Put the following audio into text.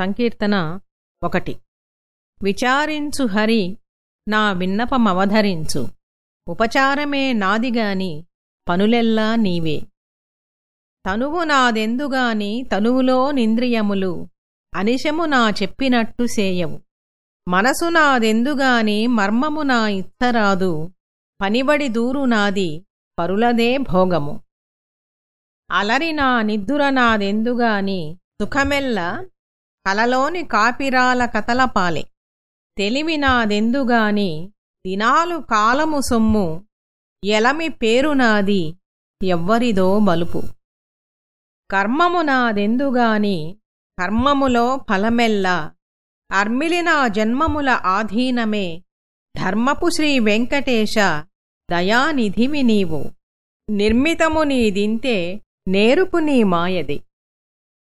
సంకీర్తన ఒకటి. విచారించు హరి నా విన్నపమవధరించు. ఉపచారమే నాదిగాని పనులెల్లా నీవే. తనువు నాదెందుగాని తనువులో నింద్రియములు అనిశము నా చెప్పినట్టు సేయవు. మనసు నాదెందుగాని మర్మము నా ఇత్తరాదు పనిబడి దూరు నాది పరులదే భోగము. అలరి నా నిద్దుర నాదెందుగాని సుఖమెల్ల కలలోని కాపిరాల కథలపాలే. తెలివి నాదెందుగాని దినాలు కాలము సొమ్ము ఎలమి పేరు నాది ఎవ్వరిదో బలుపు. కర్మము నాదెందుగాని కర్మములో ఫలమెల్ల అర్మిలినా జన్మముల ఆధీనమే ధర్మపు శ్రీ వెంకటేశ దయానిధివి నీవు. నిర్మితము నీదింతే నేరుపు నీ మాయది.